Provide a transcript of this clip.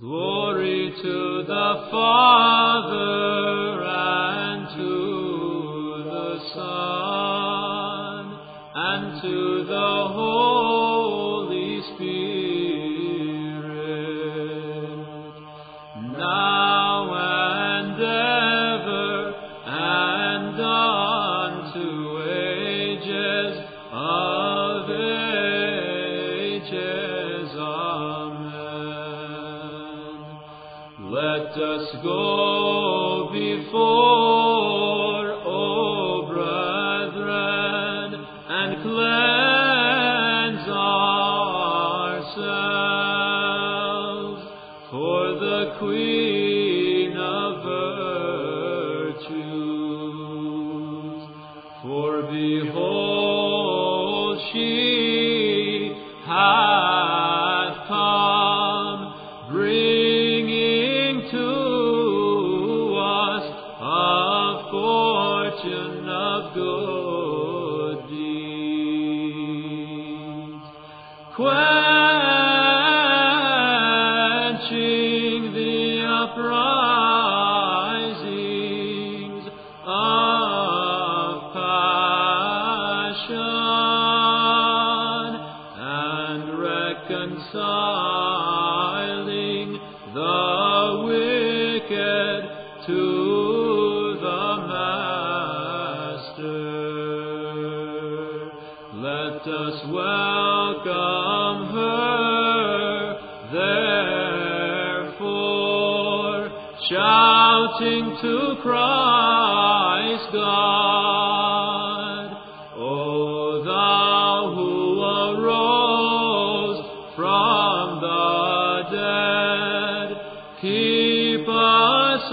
Glory to the Father and to the Son and to the Holy Spirit, now and ever and unto ages Let us go before, O brethren, and cleanse ourselves for the Queen quenching the uprisings of passion and reconciling the wicked to the Master. Let us welcome shouting to Christ God, O thou who arose from the dead, keep us